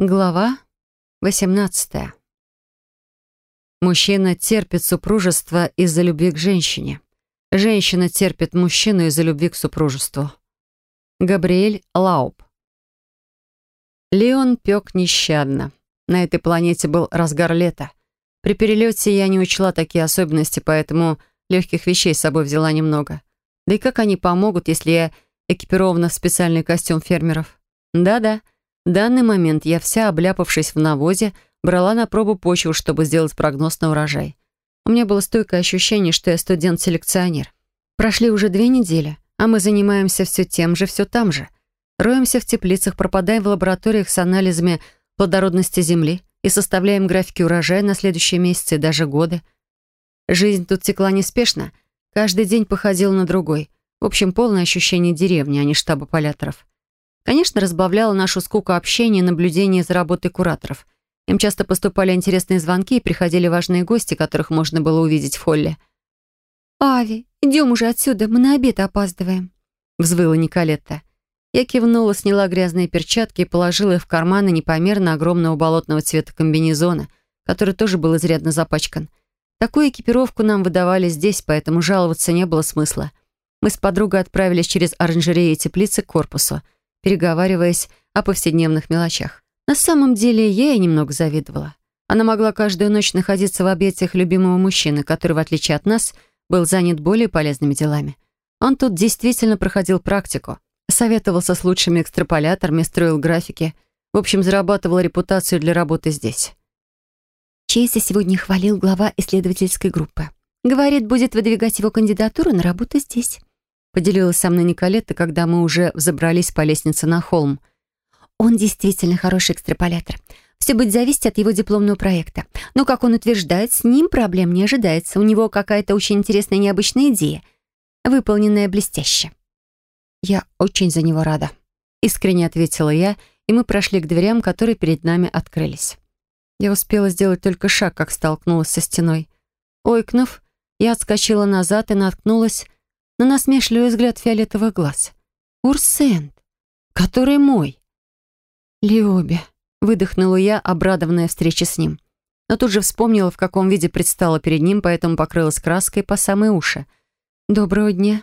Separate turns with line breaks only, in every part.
Глава 18. Мужчина терпит супружество из-за любви к женщине. Женщина терпит мужчину из-за любви к супружеству. Габриэль Лауб. Леон пек нещадно. На этой планете был разгар лета. При перелете я не учла такие особенности, поэтому легких вещей с собой взяла немного. Да и как они помогут, если я экипирована в специальный костюм фермеров? Да-да, в данный момент я вся, обляпавшись в навозе, брала на пробу почву, чтобы сделать прогноз на урожай. У меня было стойкое ощущение, что я студент-селекционер. Прошли уже две недели, а мы занимаемся все тем же, все там же. Роемся в теплицах, пропадаем в лабораториях с анализами плодородности земли и составляем графики урожая на следующие месяцы и даже годы. Жизнь тут текла неспешно, каждый день походил на другой. В общем, полное ощущение деревни, а не штаба поляторов. Конечно, разбавляло нашу скуку общения и наблюдения за работой кураторов. Им часто поступали интересные звонки и приходили важные гости, которых можно было увидеть в холле.
«Ави, идем уже отсюда, мы на обед опаздываем», — взвыла Николетта.
Я кивнула, сняла грязные перчатки и положила их в карманы непомерно огромного болотного цвета комбинезона, который тоже был изрядно запачкан. Такую экипировку нам выдавали здесь, поэтому жаловаться не было смысла. Мы с подругой отправились через оранжереи и теплицы к корпусу — переговариваясь о повседневных мелочах. На самом деле, я ей немного завидовала. Она могла каждую ночь находиться в объятиях любимого мужчины, который, в отличие от нас, был занят более полезными делами. Он тут действительно проходил практику, советовался с лучшими экстраполяторами, строил графики, в общем, зарабатывал репутацию для работы здесь.
Чейса сегодня хвалил глава исследовательской группы. Говорит, будет выдвигать его кандидатуру на работу здесь.
Поделилась со мной Николетта, когда мы уже взобрались по лестнице на холм.
Он действительно хороший экстраполятор. Все будет зависеть от его дипломного проекта. Но, как он утверждает, с ним проблем не ожидается. У него какая-то очень интересная необычная идея, выполненная блестяще.
«Я очень за него рада», — искренне ответила я, и мы прошли к дверям, которые перед нами открылись. Я успела сделать только шаг, как столкнулась со стеной. Ойкнув, я отскочила назад и наткнулась на насмешливый взгляд фиолетовых глаз. «Урсент, который мой!» «Лиоби», — выдохнула я, обрадованная встрече с ним. Но тут же вспомнила, в каком виде предстала перед ним, поэтому покрылась краской по самые уши. «Доброго дня».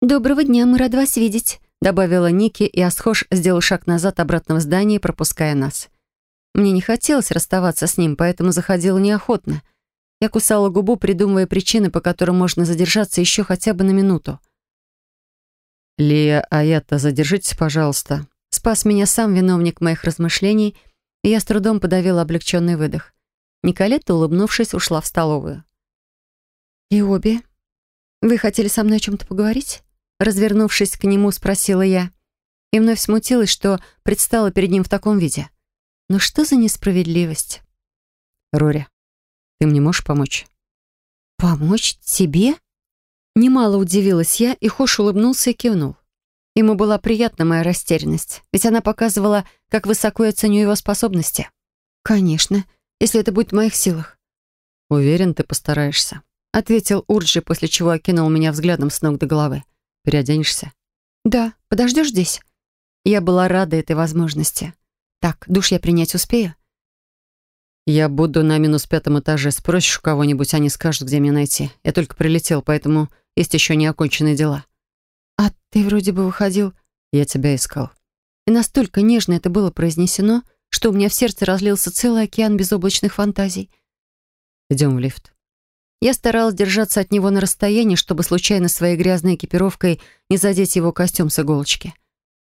«Доброго дня, мы рады вас видеть», —
добавила Ники, и Асхош сделал шаг назад обратно в здание, пропуская нас. Мне не хотелось расставаться с ним, поэтому заходила неохотно — я кусала губу, придумывая причины, по которым можно задержаться еще хотя бы на минуту. «Лия Аята, задержитесь, пожалуйста». Спас меня сам виновник моих размышлений, и я с трудом подавила облегченный выдох. Николетта, улыбнувшись, ушла в столовую.
«И обе? Вы хотели со мной о чем-то поговорить?» Развернувшись к нему, спросила я. И вновь смутилась, что предстала перед ним в таком виде. «Ну что за несправедливость?»
«Рори, ты мне можешь помочь?»
«Помочь тебе?»
Немало удивилась я, и Хош улыбнулся и кивнул. Ему была приятна моя растерянность, ведь она показывала, как высоко я ценю его способности.
«Конечно, если это будет в моих силах».
«Уверен, ты постараешься», — ответил Урджи, после чего окинул меня взглядом с ног до головы. «Переоденешься?»
«Да, подождешь здесь?»
Я была рада этой возможности. «Так, душ я принять успею?» «Я буду на минус пятом этаже. Спросишь у кого-нибудь, они скажут, где меня найти. Я только прилетел, поэтому есть еще неоконченные дела».
«А ты вроде бы выходил...»
«Я тебя искал».
И настолько нежно это было произнесено, что у меня в сердце разлился целый океан безоблачных фантазий.
«Идем в лифт». Я старалась держаться от него на расстоянии, чтобы случайно своей грязной экипировкой не задеть его костюм с иголочки.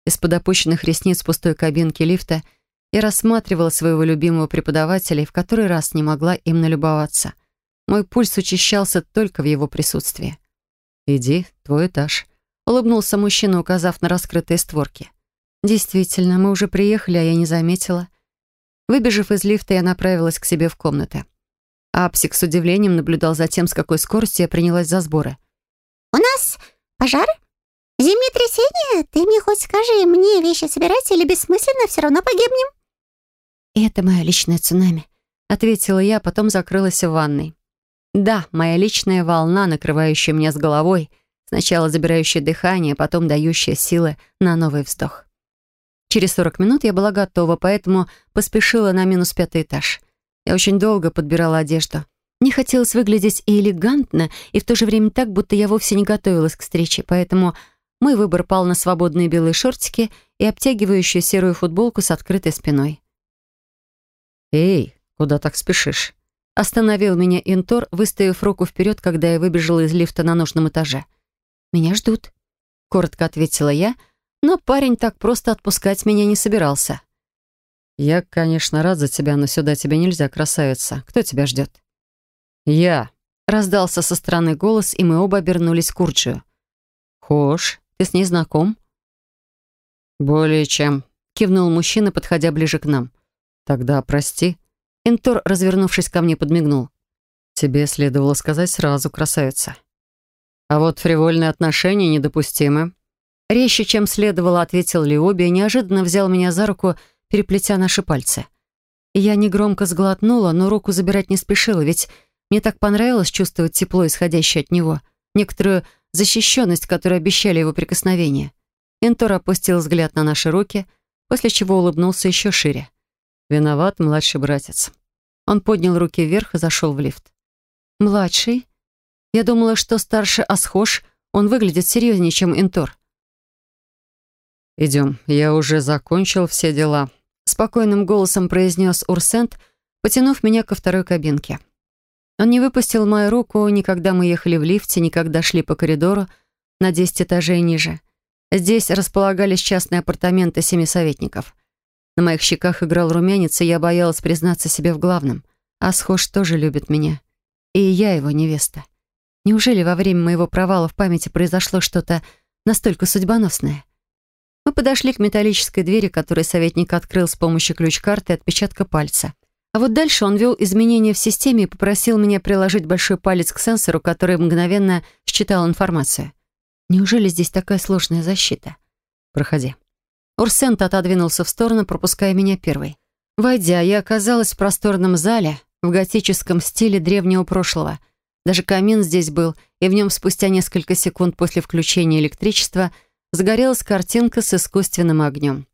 Из-под опущенных ресниц пустой кабинки лифта — и рассматривала своего любимого преподавателя и в который раз не могла им налюбоваться. Мой пульс учащался только в его присутствии. «Иди, твой этаж», — улыбнулся мужчина, указав на раскрытые створки. «Действительно, мы уже приехали, а я не заметила». Выбежав из лифта, я направилась к себе в комнаты. Апсик с удивлением наблюдал за тем, с какой скоростью я принялась за сборы.
«У нас пожар? Землетрясение? Ты мне хоть скажи, мне вещи собирать или бессмысленно все равно погибнем?»
«Это мое личное цунами», — ответила я, потом закрылась в ванной. «Да, моя личная волна, накрывающая меня с головой, сначала забирающая дыхание, потом дающая силы на новый вздох». Через 40 минут я была готова, поэтому поспешила на минус пятый этаж. Я очень долго подбирала одежду. Мне хотелось выглядеть и элегантно, и в то же время так, будто я вовсе не готовилась к встрече, поэтому мой выбор пал на свободные белые шортики и обтягивающую серую футболку с открытой спиной.
«Эй, куда так спешишь?»
Остановил меня Интор, выставив руку вперед, когда я выбежала из лифта на нужном этаже. «Меня ждут», — коротко ответила я, но парень так просто отпускать меня не собирался.
«Я, конечно, рад за тебя, но сюда тебе нельзя, красавица. Кто тебя ждет?» «Я», — раздался со стороны голос, и мы оба обернулись к Урджию.
«Хош, ты с ней знаком?»
«Более чем», —
кивнул мужчина, подходя ближе к нам.
«Тогда прости».
Интор, развернувшись ко мне, подмигнул.
«Тебе следовало сказать сразу, красавица. А вот фривольные отношения недопустимы».
Резче, чем следовало, ответил Леоби и неожиданно взял меня за руку, переплетя наши пальцы. Я негромко сглотнула, но руку забирать не спешила, ведь мне так понравилось чувствовать тепло, исходящее от него, некоторую защищенность, которую обещали его прикосновения. Энтор опустил взгляд на наши руки, после чего улыбнулся еще шире.
«Виноват, младший братец».
Он поднял руки вверх и зашел в лифт. «Младший? Я думала, что старше Асхош, он выглядит серьезнее, чем Энтор».
«Идем, я уже закончил все дела», —
спокойным голосом произнес Урсент, потянув меня ко второй кабинке. Он не выпустил мою руку, ни когда мы ехали в лифте, ни когда шли по коридору на 10 этажей ниже. Здесь располагались частные апартаменты семи советников. На моих щеках играл румянец, и я боялась признаться себе в главном. Асхош тоже любит меня. И я его невеста. Неужели во время моего провала в памяти произошло что-то настолько судьбоносное? Мы подошли к металлической двери, которую советник открыл с помощью ключ-карты и отпечатка пальца. А вот дальше он ввел изменения в системе и попросил меня приложить большой палец к сенсору, который мгновенно считал информацию. Неужели здесь такая сложная защита? Проходи. Урсент отодвинулся в сторону, пропуская меня первой. Войдя, я оказалась в просторном зале в готическом стиле древнего прошлого. Даже камин здесь был, и в нем спустя несколько секунд после включения электричества загорелась картинка с искусственным огнем.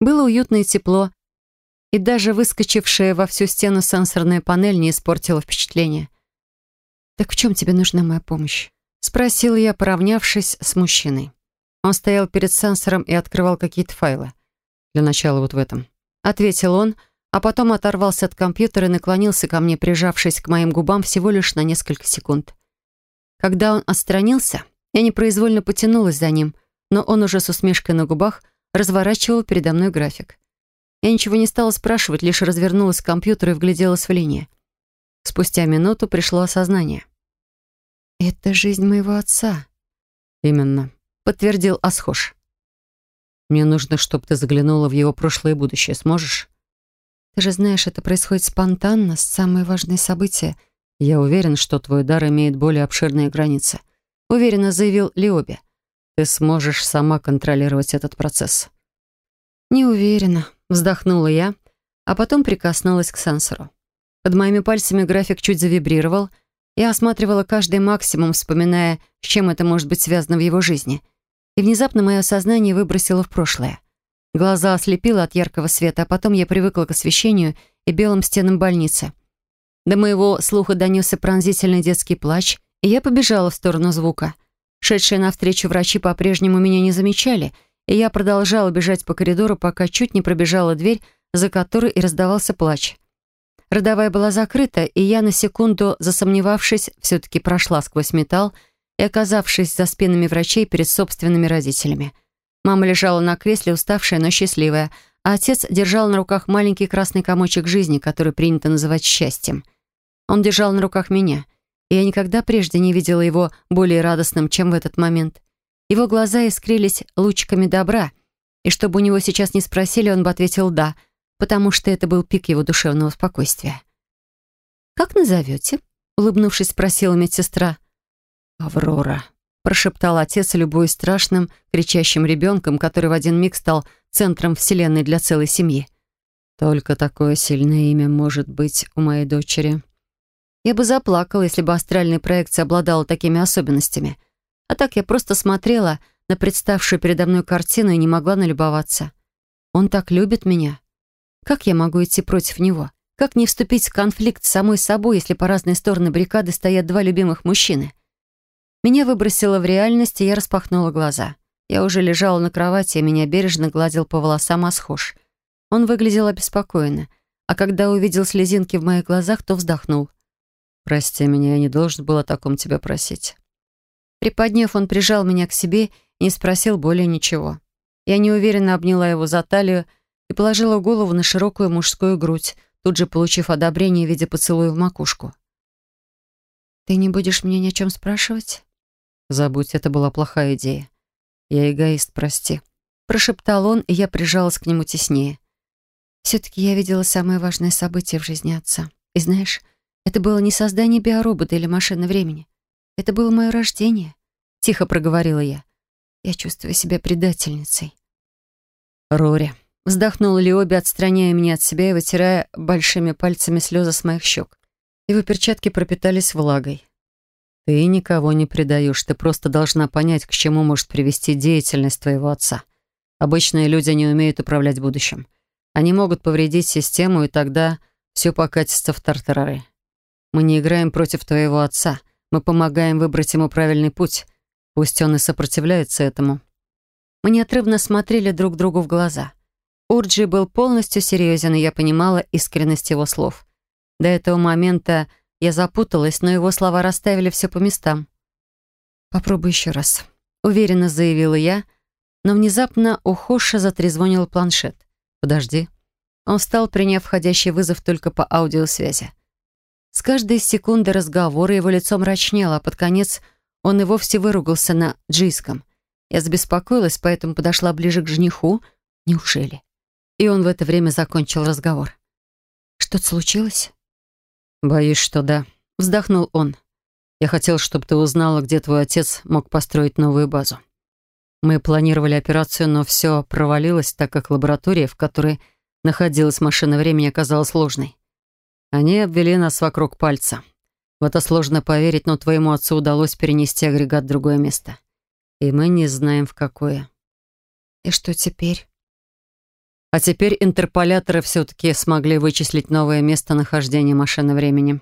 Было уютно и тепло, и даже выскочившая во всю стену сенсорная панель не испортила впечатление. «Так в чем тебе нужна моя помощь?» Спросил я, поравнявшись с мужчиной. Он стоял перед сенсором и открывал какие-то файлы.
«Для начала вот в этом», —
ответил он, а потом оторвался от компьютера и наклонился ко мне, прижавшись к моим губам всего лишь на несколько секунд. Когда он отстранился, я непроизвольно потянулась за ним, но он уже с усмешкой на губах разворачивал передо мной график. Я ничего не стала спрашивать, лишь развернулась к компьютеру и вгляделась в линии. Спустя минуту пришло осознание. «Это жизнь моего отца».
«Именно», — подтвердил Асхош. «Мне нужно, чтобы ты заглянула в его прошлое и будущее. Сможешь?»
«Ты же знаешь, это происходит спонтанно, самые важные события.
Я уверен, что твой дар имеет более обширные границы», — уверенно заявил Лиоби. «Ты сможешь сама контролировать этот процесс».
«Не уверена», — вздохнула я, а потом прикоснулась к сенсору. Под моими пальцами график чуть завибрировал — я осматривала каждый максимум, вспоминая, с чем это может быть связано в его жизни. И внезапно мое сознание выбросило в прошлое. Глаза ослепило от яркого света, а потом я привыкла к освещению и белым стенам больницы. До моего слуха донесся пронзительный детский плач, и я побежала в сторону звука. Шедшие навстречу врачи по-прежнему меня не замечали, и я продолжала бежать по коридору, пока чуть не пробежала дверь, за которой и раздавался плач. Родовая была закрыта, и я, на секунду засомневавшись, все-таки прошла сквозь металл и, оказавшись за спинами врачей перед собственными родителями. Мама лежала на кресле, уставшая, но счастливая, а отец держал на руках маленький красный комочек жизни, который принято называть счастьем. Он держал на руках меня, и я никогда прежде не видела его более радостным, чем в этот момент. Его глаза искрились лучиками добра, и чтобы у него сейчас не спросили, он бы ответил «да», — потому что это был пик его душевного спокойствия. «Как назовете?» — улыбнувшись, спросила медсестра.
«Аврора», —
прошептал отец, любой страшным, кричащим ребенком, который в один миг стал центром вселенной для целой семьи.
«Только такое сильное имя может быть у моей дочери».
Я бы заплакала, если бы астральная проекция обладала такими особенностями. А так я просто смотрела на представшую передо мной картину и не могла налюбоваться. Он так любит меня. Как я могу идти против него? Как не вступить в конфликт с самой собой, если по разные стороны баррикады стоят два любимых мужчины? Меня выбросило в реальность, и я распахнула глаза. Я уже лежала на кровати, и меня бережно гладил по волосам Асхош. Он выглядел обеспокоенно, а когда увидел слезинки в моих глазах, то вздохнул. «Прости меня, я не должен был о таком тебя просить». Приподняв, он прижал меня к себе и не спросил более ничего. Я неуверенно обняла его за талию и положила голову на широкую мужскую грудь, тут же получив одобрение в виде поцелуя в макушку. «Ты не будешь меня ни о чем спрашивать?» Забудь, это была плохая идея. Я эгоист, прости. Прошептал он, и я прижалась к нему теснее. Все-таки я видела самое важное событие в жизни отца. И знаешь, это было не создание биоробота или машины времени. Это было мое рождение. Тихо проговорила я. Я чувствую себя предательницей. Рори. Вздохнул Лиоби, отстраняя меня от себя и вытирая большими пальцами слезы с моих щек. Его перчатки пропитались влагой. Ты никого не предаешь, ты просто должна понять, к чему может привести деятельность твоего отца. Обычные люди не умеют управлять будущим. Они могут повредить систему, и тогда все покатится в тартарары. Мы не играем против твоего отца. Мы помогаем выбрать ему правильный путь. Пусть он и сопротивляется этому. Мы неотрывно смотрели друг другу в глаза. Урджи был полностью серьезен, и я понимала искренность его слов. До этого момента я запуталась, но его слова расставили все по местам. «Попробуй еще раз», — уверенно заявила я, но внезапно у Хоша затрезвонил планшет. «Подожди». Он встал, приняв входящий вызов только по аудиосвязи. С каждой секунды разговора его лицо мрачнело, а под конец он и вовсе выругался на джийском. Я забеспокоилась, поэтому подошла ближе к жениху. Неужели? И он в это время закончил разговор. «Что-то случилось?» «Боюсь, что да», — вздохнул он. «Я хотел, чтобы ты узнала, где твой отец мог построить новую базу. Мы планировали операцию, но все провалилось, так как лаборатория, в которой находилась машина времени, оказалась сложной. Они обвели нас вокруг пальца. В это сложно поверить, но твоему отцу удалось перенести агрегат в другое место. И мы не знаем, в какое. И что теперь? А теперь интерполяторы все-таки смогли вычислить новое местонахождение машины времени.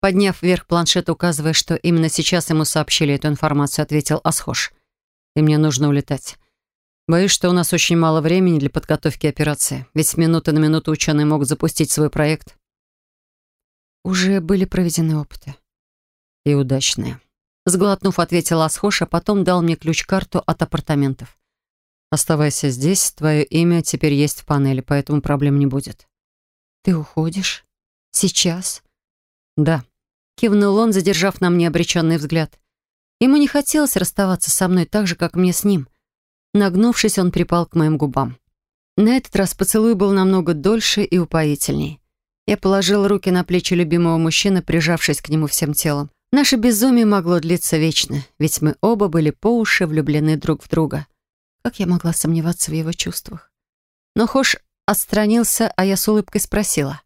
Подняв вверх планшет, указывая, что именно сейчас ему сообщили эту информацию, ответил Асхош. «И мне нужно улетать. Боюсь, что у нас очень мало времени для подготовки операции, ведь с минуты на минуту ученые могут запустить свой проект». «Уже были проведены опыты». «И удачные». Сглотнув, ответил Асхош, а потом дал мне ключ-карту от апартаментов. Оставайся здесь, твое имя теперь есть в панели, поэтому проблем не будет. Ты уходишь? Сейчас? Да. Кивнул он, задержав на мне обреченный взгляд. Ему не хотелось расставаться со мной так же, как мне с ним. Нагнувшись, он припал к моим губам. На этот раз поцелуй был намного дольше и упоительней. Я положила руки на плечи любимого мужчины, прижавшись к нему всем телом. Наше безумие могло длиться вечно, ведь мы оба были по уши влюблены друг в друга. Как я могла сомневаться в его чувствах? Но Хош отстранился, а я с улыбкой спросила.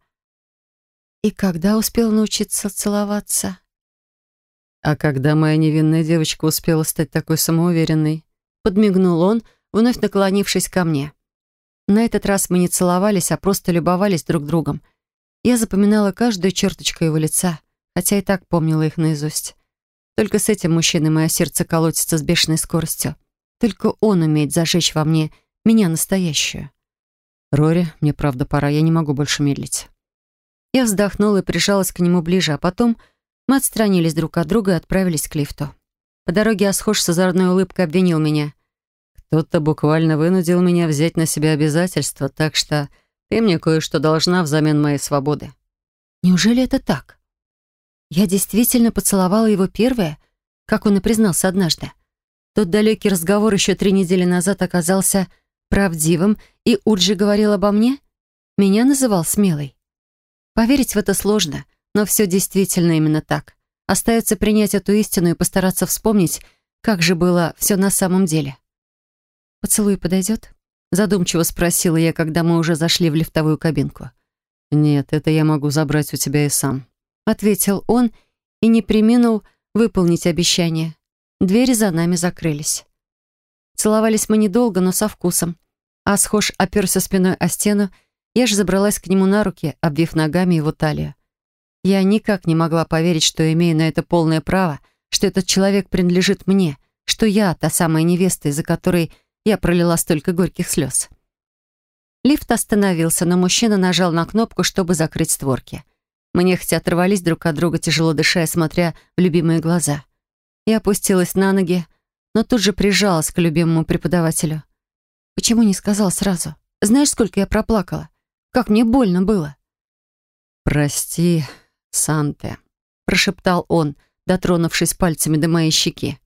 «И когда успел научиться целоваться?» «А когда моя невинная девочка успела стать такой самоуверенной?» Подмигнул он, вновь наклонившись ко мне. На этот раз мы не целовались, а просто любовались друг другом. Я запоминала каждую черточку его лица, хотя и так помнила их наизусть. Только с этим мужчиной мое сердце колотится с бешеной скоростью. Только он умеет зажечь во мне меня настоящую. «Рори, мне правда пора, я не могу больше медлить». Я вздохнула и прижалась к нему ближе, а потом мы отстранились друг от друга и отправились к лифту. По дороге Асхош с озорной улыбкой обвинил меня. «Кто-то буквально вынудил меня взять на себя обязательства, так что ты мне кое-что должна взамен моей свободы». «Неужели это так?» Я действительно поцеловала его первое, как он и признался однажды. Тот далекий разговор еще три недели назад оказался правдивым, и Урджи говорил обо мне? Меня называл смелой. Поверить в это сложно, но все действительно именно так. Остается принять эту истину и постараться вспомнить, как же было все на самом деле. «Поцелуй подойдет?» Задумчиво спросила я, когда мы уже зашли в лифтовую кабинку. «Нет, это я могу забрать у тебя и сам», — ответил он и не приминул выполнить обещание. Двери за нами закрылись. Целовались мы недолго, но со вкусом. Асхош оперся спиной о стену, я же забралась к нему на руки, обвив ногами его талию. Я никак не могла поверить, что имею на это полное право, что этот человек принадлежит мне, что я та самая невеста, из-за которой я пролила столько горьких слез. Лифт остановился, но мужчина нажал на кнопку, чтобы закрыть створки. Мы нехотя оторвались друг от друга, тяжело дыша, смотря в любимые глаза. Я опустилась на ноги, но тут же прижалась к любимому преподавателю. Почему не сказал сразу? Знаешь, сколько я проплакала? Как мне больно было. «Прости, Санте», — прошептал он, дотронувшись пальцами до моей щеки.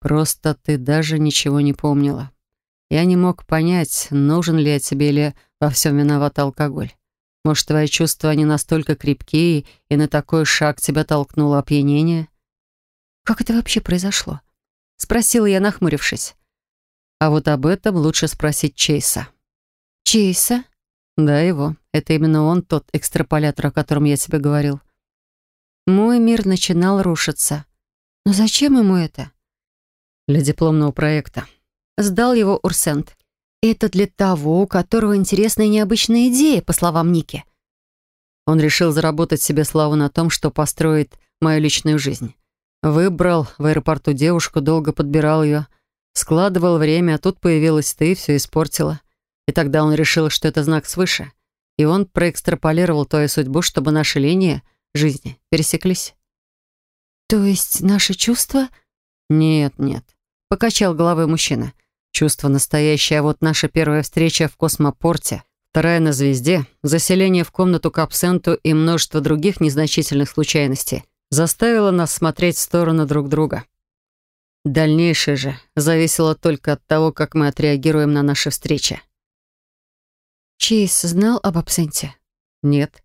«Просто ты даже ничего не помнила. Я не мог понять, нужен ли я тебе или во всем виноват алкоголь. Может, твои чувства не настолько крепкие, и на такой шаг тебя толкнуло опьянение?» «Как это вообще произошло?» — спросила я, нахмурившись. «А вот об этом лучше спросить Чейса». «Чейса?» «Да, его. Это именно он, тот экстраполятор, о котором я тебе говорил». Мой мир начинал рушиться. Но зачем ему это? Для дипломного проекта. Сдал его Урсент. Это для того, у которого интересная и необычная идея, по словам Ники. Он решил заработать себе славу на том, что построит мою личную жизнь. Выбрал в аэропорту девушку, долго подбирал ее, складывал время, а тут появилась ты и все испортила. И тогда он решил, что это знак свыше. И он проэкстраполировал твою судьбу, чтобы наши линии жизни пересеклись. То есть наши чувства? Нет, нет. Покачал головой мужчина. Чувство настоящее, а вот наша первая встреча в космопорте, вторая на звезде, заселение в комнату к абсенту и множество других незначительных случайностей заставило нас смотреть в сторону друг друга. Дальнейшее же зависело только от того, как мы отреагируем на наши встречи. Чейз знал об абсенте? Нет.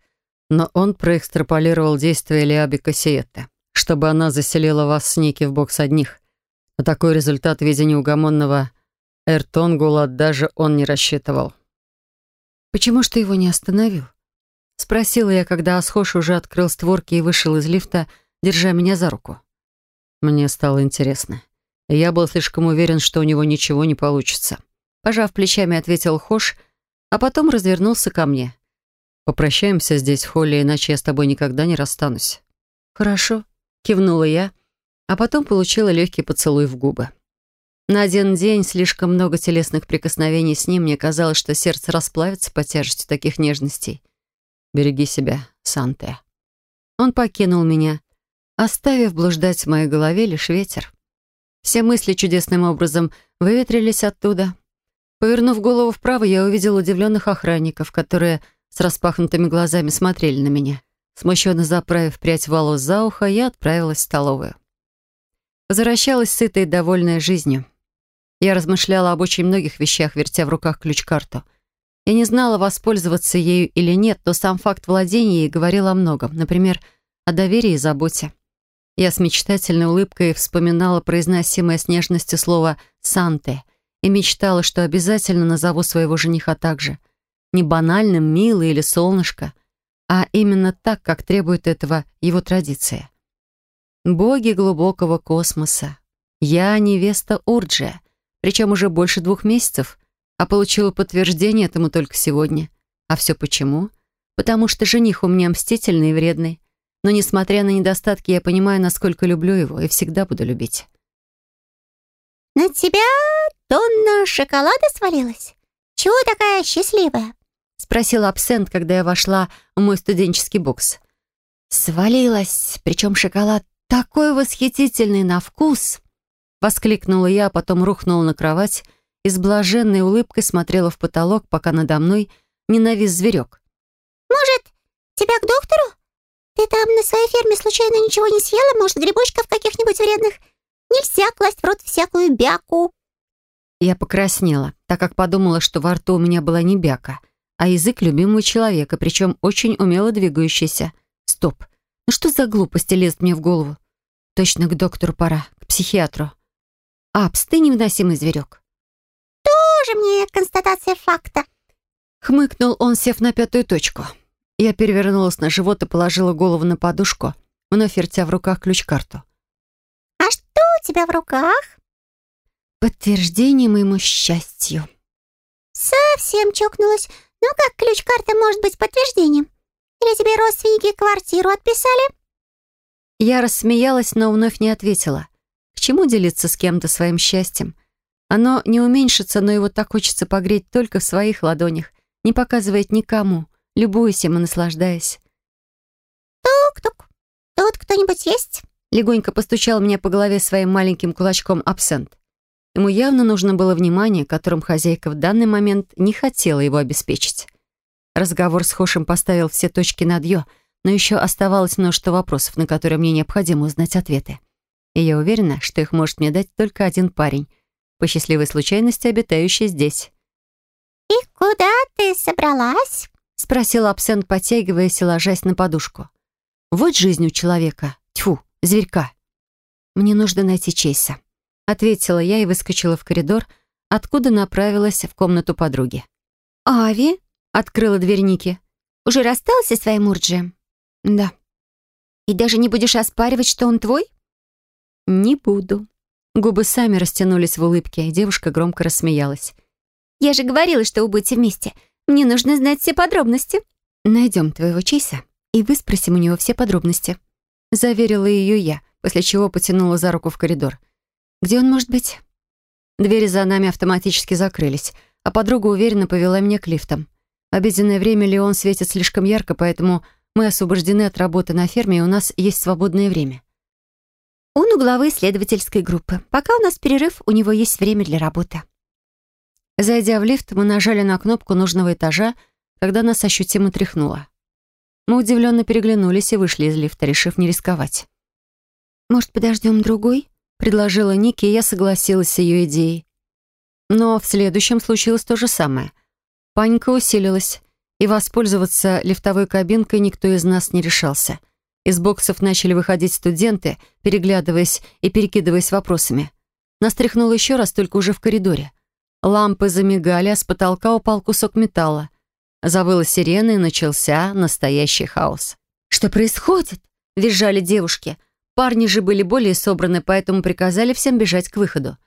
Но он проэкстраполировал действия Лиаби Кассиетты, чтобы она заселила вас с Ники в бокс одних. На такой результат в виде неугомонного Эртонгула даже он не рассчитывал. «Почему ж ты его не остановил?» Спросила я, когда Асхош уже открыл створки и вышел из лифта, держа меня за руку. Мне стало интересно. Я был слишком уверен, что у него ничего не получится. Пожав плечами, ответил Хош — а потом развернулся ко мне. «Попрощаемся здесь, в холле, иначе я с тобой никогда не расстанусь». «Хорошо», — кивнула я, а потом получила легкий поцелуй в губы. На один день слишком много телесных прикосновений с ним, мне казалось, что сердце расплавится под тяжестью таких нежностей. «Береги себя, Санте». Он покинул меня, оставив блуждать в моей голове лишь ветер. Все мысли чудесным образом выветрились оттуда, Повернув голову вправо, я увидел удивленных охранников, которые с распахнутыми глазами смотрели на меня. Смущенно заправив прядь волос за ухо, я отправилась в столовую. Возвращалась сытая и довольная жизнью. Я размышляла об очень многих вещах, вертя в руках ключ-карту. Я не знала, воспользоваться ею или нет, но сам факт владения ей говорил о многом. Например, о доверии и заботе. Я с мечтательной улыбкой вспоминала произносимое с нежностью слово «санте», и мечтала, что обязательно назову своего жениха так же. Не банальным «милый» или «солнышко», а именно так, как требует этого его традиция. Боги глубокого космоса. Я невеста Урджия, причем уже больше двух месяцев, а получила подтверждение этому только сегодня. А все почему? Потому что жених у меня мстительный и вредный. Но, несмотря на недостатки, я понимаю, насколько люблю его и всегда буду любить.
«На тебя тонна шоколада свалилась? Чего такая счастливая?»
— спросил абсент, когда я вошла в мой студенческий бокс. «Свалилась, причем шоколад такой восхитительный на вкус!» Воскликнула я, а потом рухнула на кровать и с блаженной улыбкой смотрела в потолок, пока надо мной не навис зверек.
«Может, тебя к доктору? Ты там на своей ферме случайно ничего не съела? Может, грибочков каких-нибудь вредных? Нельзя класть в рот всякую бяку».
Я покраснела, так как подумала, что во рту у меня была не бяка, а язык любимого человека, причем очень умело двигающийся. Стоп. Ну что за глупости лезет мне в голову? Точно к доктору пора, к психиатру. Апс, ты невыносимый зверек.
Тоже мне констатация факта.
Хмыкнул он, сев на пятую точку. Я перевернулась на живот и положила голову на подушку, вновь вертя в руках ключ-карту
у тебя в руках?»
«Подтверждение моему счастью».
совсем чокнулась. Ну как ключ-карта может быть подтверждением? Или тебе родственники квартиру отписали?»
Я рассмеялась, но вновь не ответила. К чему делиться с кем-то своим счастьем? Оно не уменьшится, но его так хочется погреть только в своих ладонях, не показывает никому, любуясь им и наслаждаясь.
«Тук-тук, тут кто-нибудь есть?»
Легонько постучал меня по голове своим маленьким кулачком абсент. Ему явно нужно было внимание, которым хозяйка в данный момент не хотела его обеспечить. Разговор с Хошем поставил все точки над «ё», но еще оставалось множество вопросов, на которые мне необходимо узнать ответы. И я уверена, что их может мне дать только один парень, по счастливой случайности обитающий здесь.
«И куда ты собралась?»
— спросил абсент, потягиваясь и ложась на подушку. «Вот жизнь у человека. Тьфу, зверька. Мне нужно найти Чейса», — ответила я и выскочила в коридор, откуда направилась в комнату подруги.
«Ави?»
— открыла дверь Ники.
«Уже расстался со своим Урджием?»
«Да».
«И даже не будешь оспаривать, что он твой?»
«Не буду». Губы сами растянулись в улыбке, и девушка громко рассмеялась.
«Я же говорила, что вы будете вместе. Мне нужно знать все подробности».
«Найдем твоего Чейса и выспросим у него все подробности», заверила ее я, после чего потянула за руку в коридор. «Где он может быть?» Двери за нами автоматически закрылись, а подруга уверенно повела меня к лифтам. В обеденное время Леон светит слишком ярко, поэтому мы освобождены от работы на ферме, и у нас есть свободное время.
Он у главы исследовательской группы. Пока у нас перерыв, у него есть время для работы.
Зайдя в лифт, мы нажали на кнопку нужного этажа, когда нас ощутимо тряхнуло. Мы удивленно переглянулись и вышли из лифта, решив не рисковать.
«Может, подождем другой?»
— предложила Ники, и я согласилась с ее идеей. Но в следующем случилось то же самое. Паника усилилась, и воспользоваться лифтовой кабинкой никто из нас не решался. Из боксов начали выходить студенты, переглядываясь и перекидываясь вопросами. Нас тряхнуло еще раз, только уже в коридоре. Лампы замигали, а с потолка упал кусок металла. Завыла сирена, и начался настоящий хаос.
«Что происходит?» — визжали девушки. Парни же были более собраны, поэтому приказали всем бежать к выходу.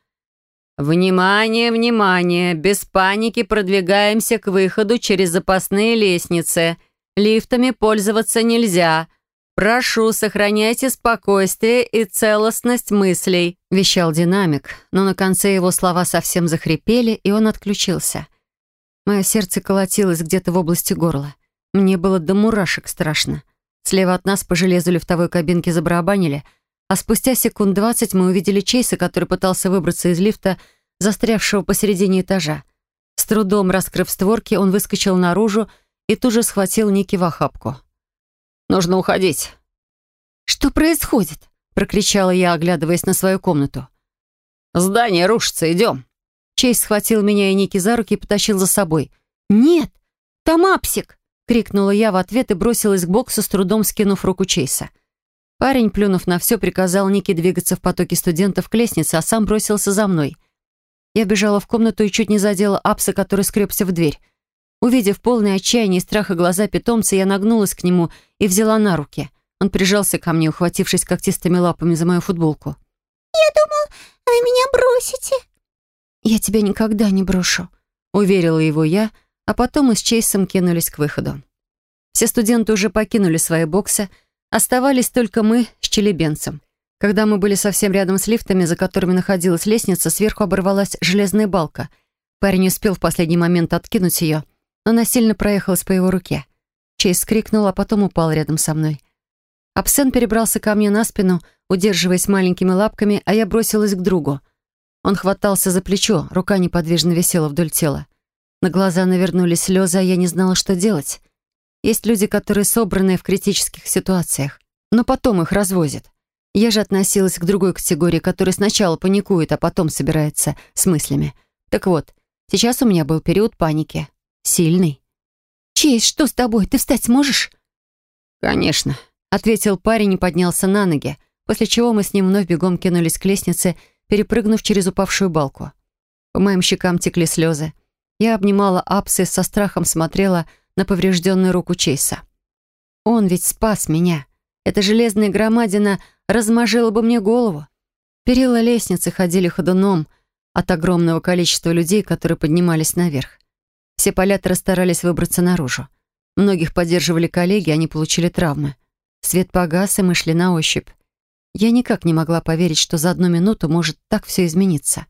«Внимание, внимание! Без паники продвигаемся к выходу через запасные лестницы. Лифтами пользоваться нельзя. Прошу, сохраняйте спокойствие и целостность мыслей», —
вещал динамик, но на конце его слова совсем захрипели, и он отключился. Мое сердце колотилось где-то в области горла. Мне было до мурашек страшно. Слева от нас по железу лифтовой кабинки забарабанили — а спустя секунд двадцать мы увидели Чейса, который пытался выбраться из лифта, застрявшего посередине этажа. С трудом раскрыв створки, он выскочил наружу и тут же схватил Ники в охапку.
«Нужно уходить».
«Что происходит?» — прокричала я, оглядываясь на свою комнату.
«Здание рушится, идем».
Чейз схватил меня и Ники за руки и потащил за собой. «Нет, там апсик!» — крикнула я в ответ и бросилась к боксу, с трудом скинув руку Чейса. Парень, плюнув на все, приказал Нике двигаться в потоке студентов к лестнице, а сам бросился за мной. Я бежала в комнату и чуть не задела Апса, который скребся в дверь. Увидев полное отчаяние и страха глаза питомца, я нагнулась к нему и взяла на руки. Он прижался ко мне, ухватившись когтистыми лапами за мою футболку.
«Я думал, вы меня бросите».
«Я тебя никогда не брошу», — уверила его я, а потом мы с Чейсом кинулись к выходу. Все студенты уже покинули свои боксы, Оставались только мы с челебенцем. Когда мы были совсем рядом с лифтами, за которыми находилась лестница, сверху оборвалась железная балка. Парень успел в последний момент откинуть ее, но она сильно проехалась по его руке. Чейз скрикнул, а потом упал рядом со мной. Абсен перебрался ко мне на спину, удерживаясь маленькими лапками, а я бросилась к другу. Он хватался за плечо, рука неподвижно висела вдоль тела. На глаза навернулись слезы, а я не знала, что делать. Есть люди, которые собраны в критических ситуациях, но потом их развозят. Я же относилась к другой категории, которая сначала паникует, а потом собирается с мыслями. Так вот, сейчас у меня был период паники. Сильный.
«Чейз, что с тобой? Ты встать сможешь?»
«Конечно», —
ответил парень и поднялся на ноги, после чего мы с ним вновь бегом кинулись к лестнице, перепрыгнув через упавшую балку. По моим щекам текли слезы. Я обнимала Апсы, со страхом смотрела на поврежденную руку Чейса. Он ведь спас меня. Эта железная громадина размажила бы мне голову. Перила лестницы ходили ходуном от огромного количества людей, которые поднимались наверх. Все поляторы старались выбраться наружу. Многих поддерживали коллеги, они получили травмы. Свет погас, и мы шли на ощупь. Я никак не могла поверить, что за одну минуту может так все измениться.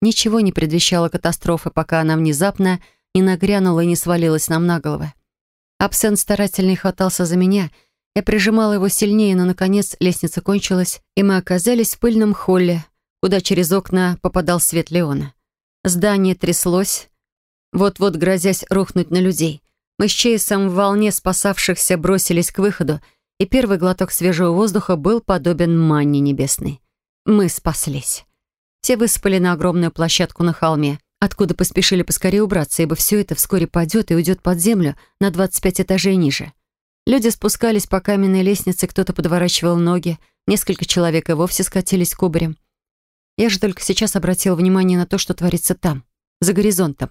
Ничего не предвещало катастрофы, пока она внезапно не нагрянула и не свалилась нам на головы. Абсент старательно хватался за меня. Я прижимала его сильнее, но, наконец, лестница кончилась, и мы оказались в пыльном холле, куда через окна попадал свет Леона. Здание тряслось, вот-вот грозясь рухнуть на людей. Мы с Чейсом в волне спасавшихся бросились к выходу, и первый глоток свежего воздуха был подобен манне небесной. Мы спаслись. Все высыпали на огромную площадку на холме, откуда поспешили поскорее убраться, ибо все это вскоре падет и уйдет под землю на 25 этажей ниже. Люди спускались по каменной лестнице, кто-то подворачивал ноги, несколько человек и вовсе скатились кубарем. Я же только сейчас обратил внимание на то, что творится там, за горизонтом.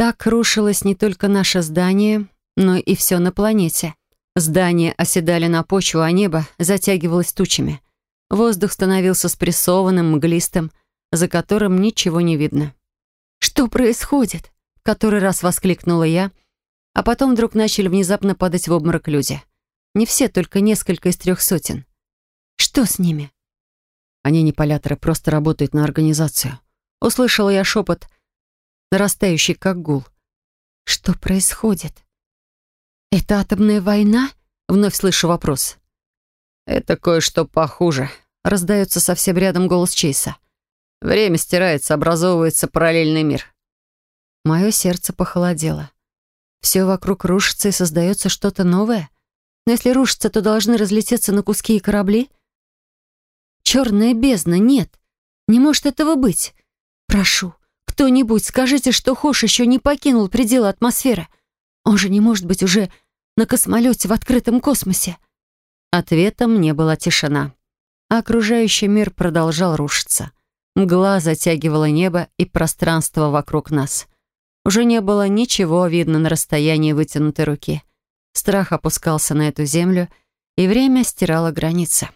Так рушилось не только наше здание, но и все на планете. Здания оседали на почву, а небо затягивалось тучами. Воздух становился спрессованным, мглистым, за которым ничего не видно. «Что происходит?» — который раз воскликнула я, а потом вдруг начали внезапно падать в обморок люди. Не все, только несколько из трех сотен. «Что с ними?»
Они не поляторы, просто работают на организацию.
Услышала я шепот, нарастающий как гул.
«Что происходит?» «Это атомная война?» Вновь слышу вопрос.
«Это кое-что похуже», — раздается совсем рядом голос Чейса. «Время стирается, образовывается параллельный мир».
Мое сердце похолодело. Все вокруг рушится и создается что-то новое. Но если рушится, то должны разлететься на куски и корабли — Черная бездна, нет. Не может этого быть. Прошу, кто-нибудь скажите, что Хош еще не покинул пределы атмосферы. Он же не может быть уже на космолете в открытом космосе.
Ответом не была тишина. Окружающий мир продолжал рушиться. Мгла затягивала небо и пространство вокруг нас. Уже не было ничего видно на расстоянии вытянутой руки. Страх опускался на эту землю, и время стирало границы.